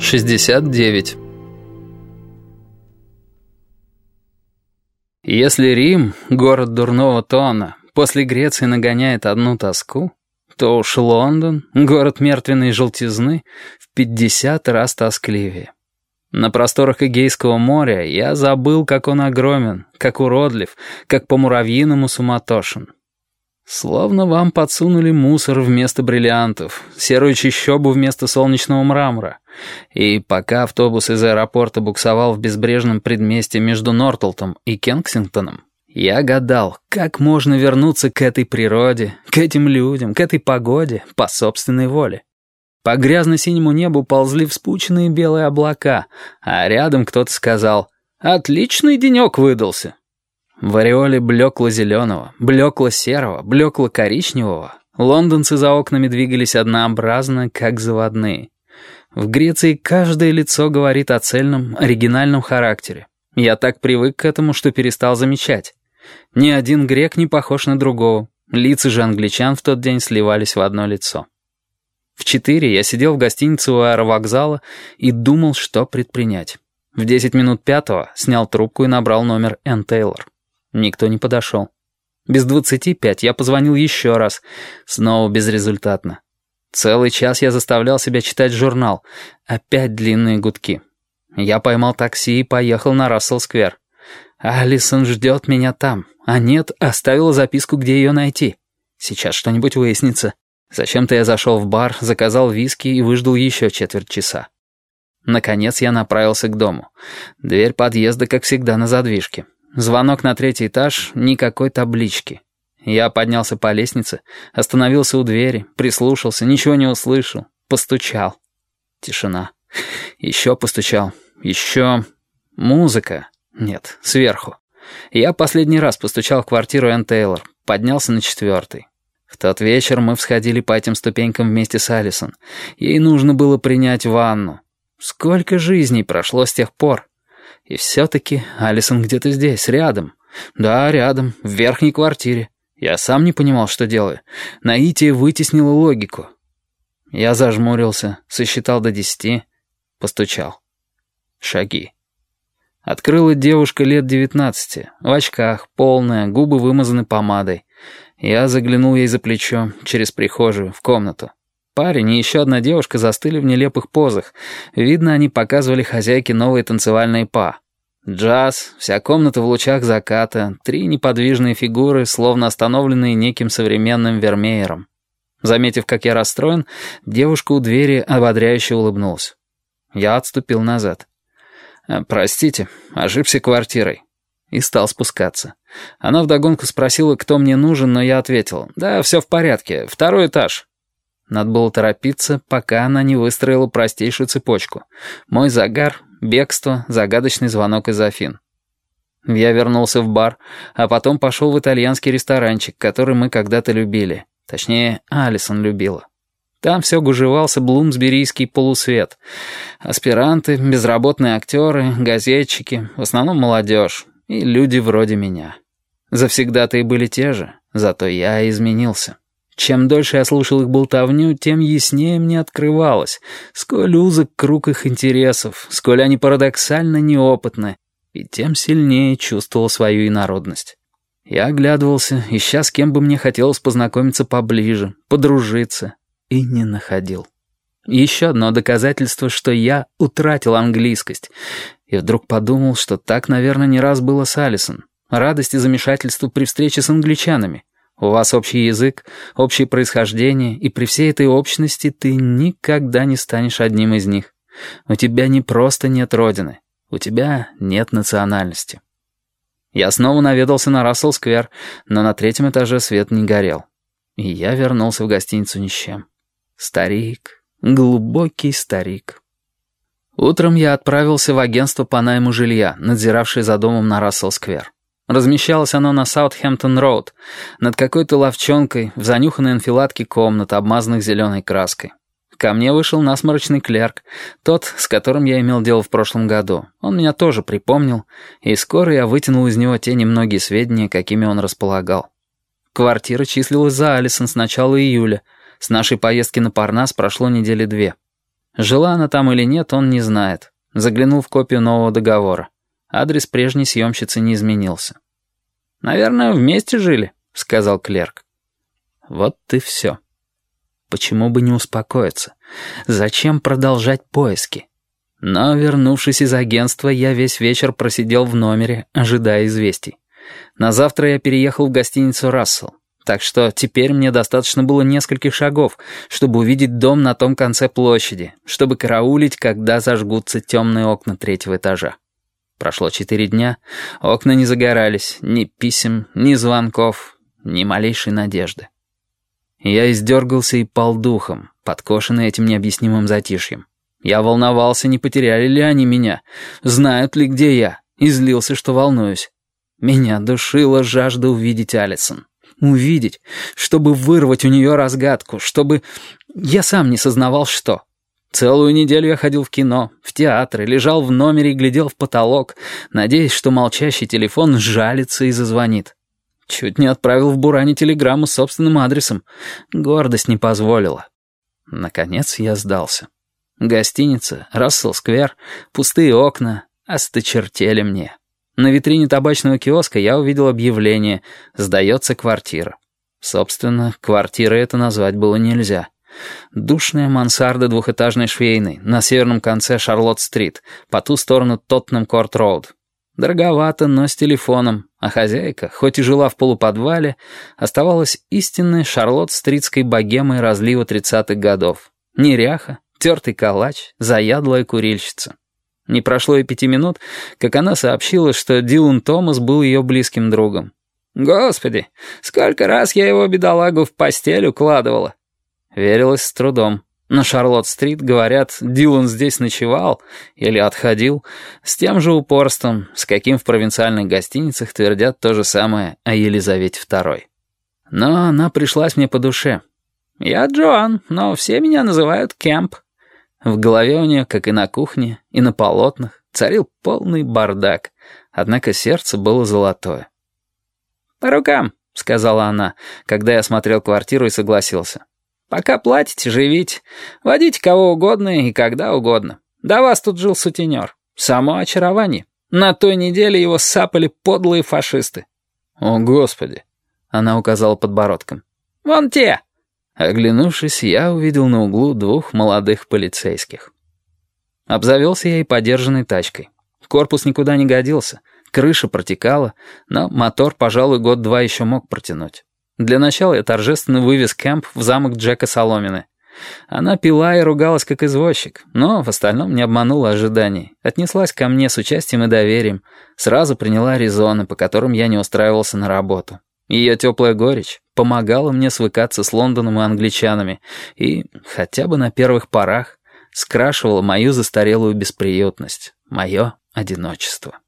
69. Если Рим, город дурного тона, после Греции нагоняет одну тоску, то уж Лондон, город мертвенной желтизны, в пятьдесят раз тоскливее. На просторах Эгейского моря я забыл, как он огромен, как уродлив, как по-муравьиному суматошен. Словно вам подсунули мусор вместо бриллиантов, серую чащобу вместо солнечного мрамора. И пока автобус из аэропорта буксовал в безбрежном предместе между Нортлтом и Кенсингтоном, я гадал, как можно вернуться к этой природе, к этим людям, к этой погоде по собственной воле. По грязно-синему небу ползли вспученные белые облака, а рядом кто-то сказал «Отличный денек выдался». В ореоле блекло-зеленого, блекло-серого, блекло-коричневого лондонцы за окнами двигались однообразно, как заводные. В Греции каждое лицо говорит о цельном, оригинальном характере. Я так привык к этому, что перестал замечать. Ни один грек не похож на другого. Лица же англичан в тот день сливались в одно лицо. В четыре я сидел в гостинице у аэровокзала и думал, что предпринять. В десять минут пятого снял трубку и набрал номер Энн Тейлор. Никто не подошел. Без двадцати пять я позвонил еще раз. Снова безрезультатно. Целый час я заставлял себя читать журнал. Опять длинные гудки. Я поймал такси и поехал на Рассел-сквер. Алисон ждет меня там. А нет, оставила записку, где ее найти. Сейчас что-нибудь выяснится. Зачем-то я зашел в бар, заказал виски и выждал еще четверть часа. Наконец я направился к дому. Дверь подъезда, как всегда, на задвижке. Звонок на третий этаж, никакой таблички. Я поднялся по лестнице, остановился у двери, прислушался, ничего не услышал, постучал. Тишина. Еще постучал. Еще... Музыка. Нет, сверху. Я последний раз постучал в квартиру Энн Тейлор, поднялся на четвертый. В тот вечер мы всходили по этим ступенькам вместе с Алисон. Ей нужно было принять ванну. Сколько жизней прошло с тех пор. И все-таки Алисон где-то здесь, рядом. Да, рядом, в верхней квартире. Я сам не понимал, что делаю. Наитие вытеснило логику. Я зажмурился, сосчитал до десяти, постучал. Шаги. Открыла девушка лет девятнадцати, в очках, полная, губы вымазаны помадой. Я заглянул ей за плечо, через прихожую, в комнату. Парень и еще одна девушка застыли в нелепых позах. Видно, они показывали хозяйке новые танцевальные па. Джаз, вся комната в лучах заката, три неподвижные фигуры, словно остановленные неким современным вермеером. Заметив, как я расстроен, девушка у двери ободряюще улыбнулась. Я отступил назад. «Э, «Простите, ошибся квартирой». И стал спускаться. Она вдогонку спросила, кто мне нужен, но я ответил. «Да, все в порядке, второй этаж». Надо было торопиться, пока она не выстроила простейшую цепочку. Мой загар, бегство, загадочный звонок из Афин. Я вернулся в бар, а потом пошел в итальянский ресторанчик, который мы когда-то любили. Точнее, Алисон любила. Там все гужевался блумсберийский полусвет. Аспиранты, безработные актеры, газетчики, в основном молодежь и люди вроде меня. Завсегда-то и были те же, зато я изменился. Чем дольше я слушал их болтовню, тем яснее мне открывалось, сколь узок круг их интересов, сколь они парадоксально неопытны, и тем сильнее чувствовал свою инородность. Я оглядывался, ища с кем бы мне хотелось познакомиться поближе, подружиться, и не находил. Еще одно доказательство, что я утратил английскость, и вдруг подумал, что так, наверное, не раз было с Алисон. Радость и замешательство при встрече с англичанами. У вас общий язык, общее происхождение, и при всей этой общности ты никогда не станешь одним из них. У тебя не просто нет родины, у тебя нет национальности. Я снова наведался на Рассел-сквер, но на третьем этаже свет не горел. И я вернулся в гостиницу ни с чем. Старик, глубокий старик. Утром я отправился в агентство по найму жилья, надзиравшее за домом на Рассел-сквер. Размещалось оно на Саутхэмптон-роуд, над какой-то лавчонкой, в занюханной анфиладке комнат, обмазанных зеленой краской. Ко мне вышел насморочный клерк, тот, с которым я имел дело в прошлом году. Он меня тоже припомнил, и скоро я вытянул из него те немногие сведения, какими он располагал. Квартира числилась за Алисон с начала июля. С нашей поездки на Парнас прошло недели две. Жила она там или нет, он не знает. Заглянул в копию нового договора. Адрес прежней съемщицы не изменился. «Наверное, вместе жили», — сказал клерк. Вот и все. Почему бы не успокоиться? Зачем продолжать поиски? Но, вернувшись из агентства, я весь вечер просидел в номере, ожидая известий. На завтра я переехал в гостиницу «Рассел». Так что теперь мне достаточно было нескольких шагов, чтобы увидеть дом на том конце площади, чтобы караулить, когда зажгутся темные окна третьего этажа. Прошло четыре дня, окна не загорались, ни писем, ни звонков, ни малейшей надежды. Я издергался и пал духом, подкошенный этим необъяснимым затишьем. Я волновался, не потеряли ли они меня, знают ли, где я, и злился, что волнуюсь. Меня душила жажда увидеть Алисон. Увидеть, чтобы вырвать у нее разгадку, чтобы... Я сам не сознавал, что. Целую неделю я ходил в кино, в театры, лежал в номере и глядел в потолок, надеясь, что молчащий телефон жалится и зазвонит. Чуть не отправил в Буране телеграмму с собственным адресом. Гордость не позволила. Наконец я сдался. Гостиница, Рассел-сквер, пустые окна осточертели мне. На витрине табачного киоска я увидел объявление «Сдается квартира». Собственно, квартирой это назвать было нельзя. Душная мансарда двухэтажной швейной на северном конце Шарлотт-стрит, по ту сторону Тоттенем-Корт-роуд. Дороговато, но с телефоном, а хозяйка, хоть и жила в полуподвале, оставалась истинной шарлотт-стритской богемой разлива тридцатых годов. Неряха, тертый калач, заядлая курильщица. Не прошло и пяти минут, как она сообщила, что Дилан Томас был ее близким другом. «Господи, сколько раз я его бедолагу в постель укладывала!» Верилось с трудом. На Шарлотт-стрит, говорят, Дилан здесь ночевал или отходил, с тем же упорством, с каким в провинциальных гостиницах твердят то же самое о Елизавете II. Но она пришлась мне по душе. «Я Джоан, но все меня называют Кэмп». В голове у нее, как и на кухне, и на полотнах, царил полный бардак, однако сердце было золотое. «По рукам», — сказала она, когда я смотрел квартиру и согласился. «Пока платите, живите. Водите кого угодно и когда угодно. До вас тут жил сутенер. Само очарование. На той неделе его сапали подлые фашисты». «О, Господи!» — она указала подбородком. «Вон те!» Оглянувшись, я увидел на углу двух молодых полицейских. Обзавелся я и подержанной тачкой. Корпус никуда не годился, крыша протекала, но мотор, пожалуй, год-два еще мог протянуть. Для начала я торжественно вывез Кэмп в замок Джека Соломины. Она пила и ругалась как извозчик, но в остальном не обманула ожиданий. Отнеслась ко мне с участием и доверием, сразу приняла резоны, по которым я не устраивался на работу. Ее теплая горечь помогала мне свыкаться с Лондоном и англичанами и, хотя бы на первых порах, скрашивала мою застарелую бесприютность, мое одиночество.